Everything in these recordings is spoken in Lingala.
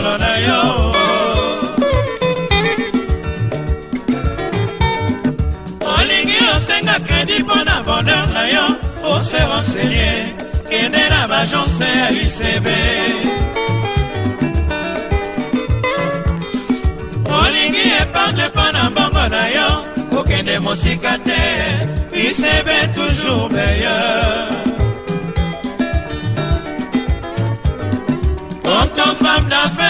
mokolo na yo olingi osenga kredi mpo na bonheur na yo ose rensegne kende na bagense ya ucb olingi epargne mpo na na yo kokende mosika te ucb toujours meilleur femme d'affaires.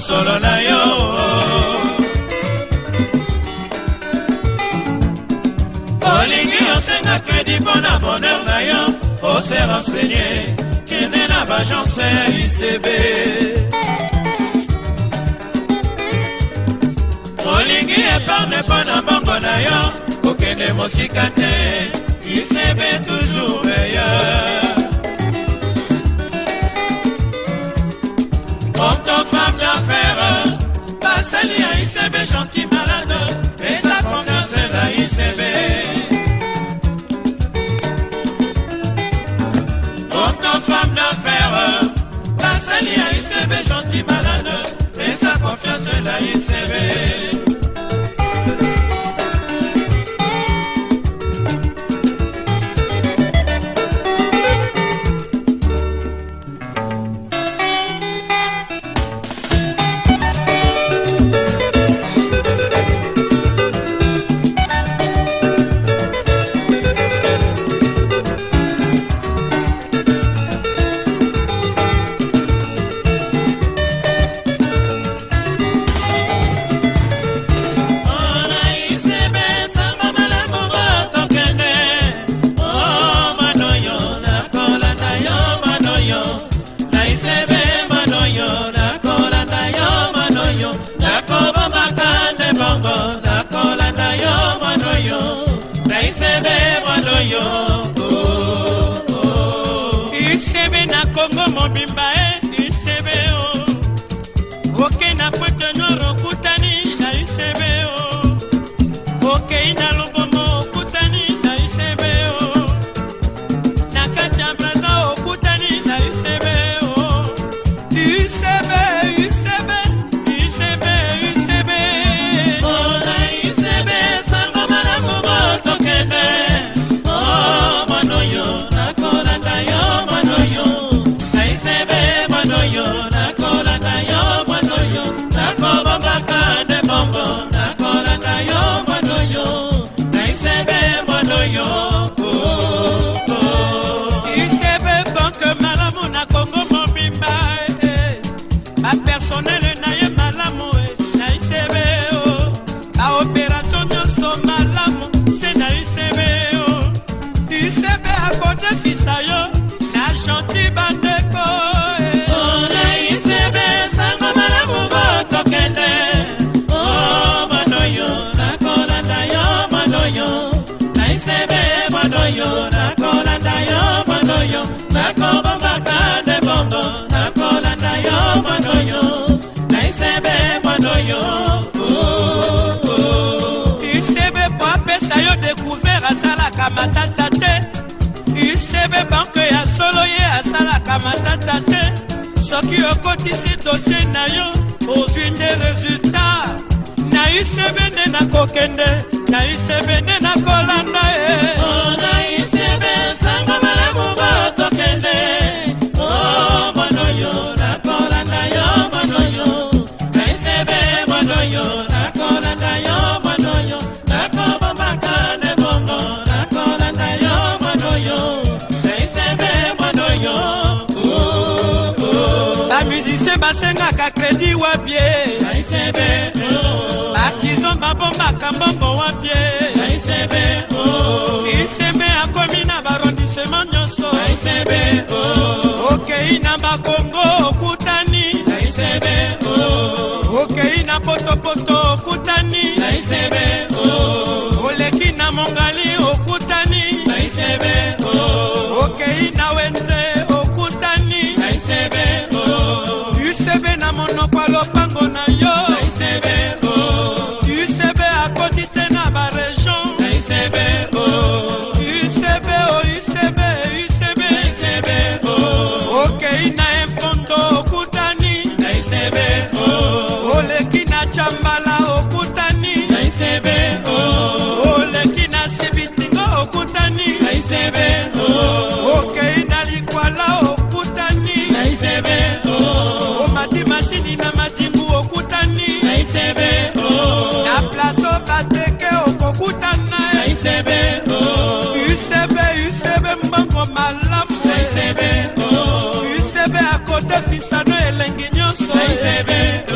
solo na yo olingi osenga kredi mpo na bonheur na yo ose rensegne kende na bagence ya icb olingi epargne mpo na mbongo na yo kokende mosika te icb toujours meilleur La à ICB, gentil malade, et sa confiance est la ICB. Autant femme d'affaires, la à ICB, gentil malade, et sa confiance est la ICB. back. yo isebe po apesa yo découvert asalaka matata te isebe banke ya solo ye asalaka matata te soki okotisi dosie na yo ozwi nde resultat na isebe nde nakokende na isebe nde nakolanda basengaka kredi wapie bakizo babombaka mbongo wapie isebe akomi na barondisema nyonso oh. okei na bako malamu usebe akotefisano elengi nyonso